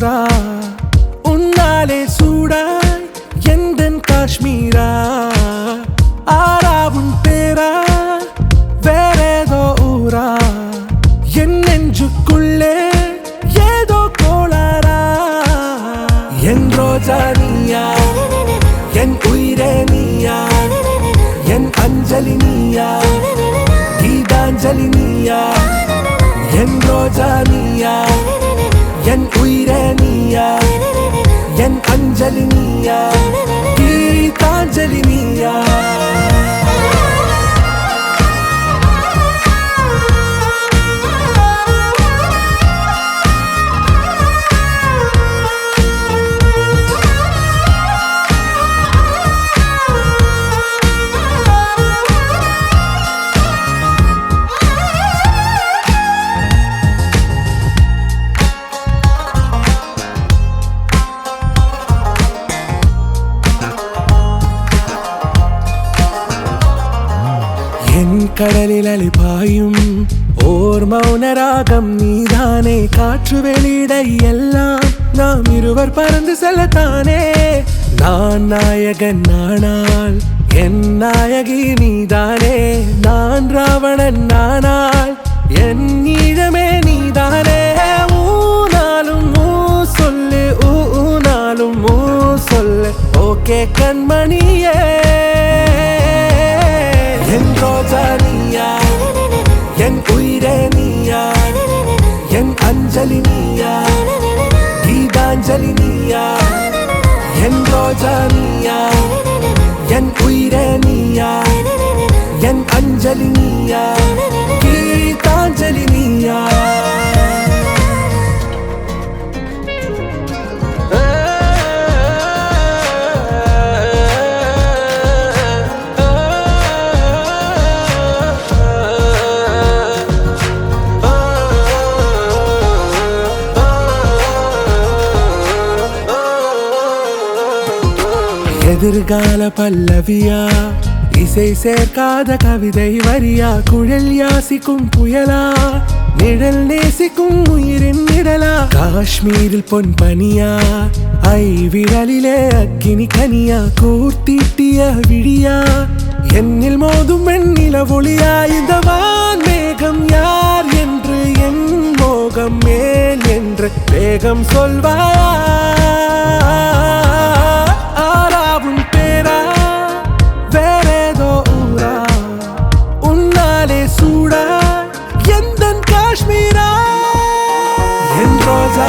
நூரா உன்னாலே சூடாய் எந்தன் காஷ்மீரா? ஆறாவும் பேரா? வேறேதோ ஊரா? என் நெஞ்சுக்குள்ளே ஏதோ கோளாரா என் ரோஜா நீயா? என் உயிரே நீயா? என் அஞ்சலி நீயா? கீதாஞ்சலி நீயா? என் ரோஜா நீயா? உயிரே நீயா என் அஞ்சலி நீயா? கீதாஞ்சலி நீயா? கடலில் அலிபாயும் ஓர் மௌனராகம் நீதானே. காற்று வெளியிட எல்லாம் நாம் இருவர் பறந்து செல்லத்தானே. நான் நாயகன் நானால் என் நாயகி நீதானே. நான் ராவணன் நானால் என் நீழமே நீதானே. ஊனாலும் ஊ சொல்லு ஊனாலும் ஊ சொல்லு. ஓகே கண்மணியே. என்றோ என் உயிரே நீயா என் அஞ்சலி நீயா கீதாஞ்சலி நீயா என் ரோஜா நீயா என் உயிரே நீயா என் அஞ்சலி எதிர்கால பல்லவியா? இசை சேர்க்காத கவிதை வரியா? குழல் யாசிக்கும் புயலா? நிழல் நேசிக்கும் உயிரின் நிழலா? காஷ்மீரில் பொன் பனியா? ஐ விரலிலே அக்கினி கனியா? கூர்த்தீட்டிய விழியா? என்னில் மோதும் வெண்ணில ஒளியா? இந்த வான் மேகம் யார் என்று என் மோகம் மேல் என்று வேகம் சொல்வாயா? காஷ்மீரா என் ரோஜா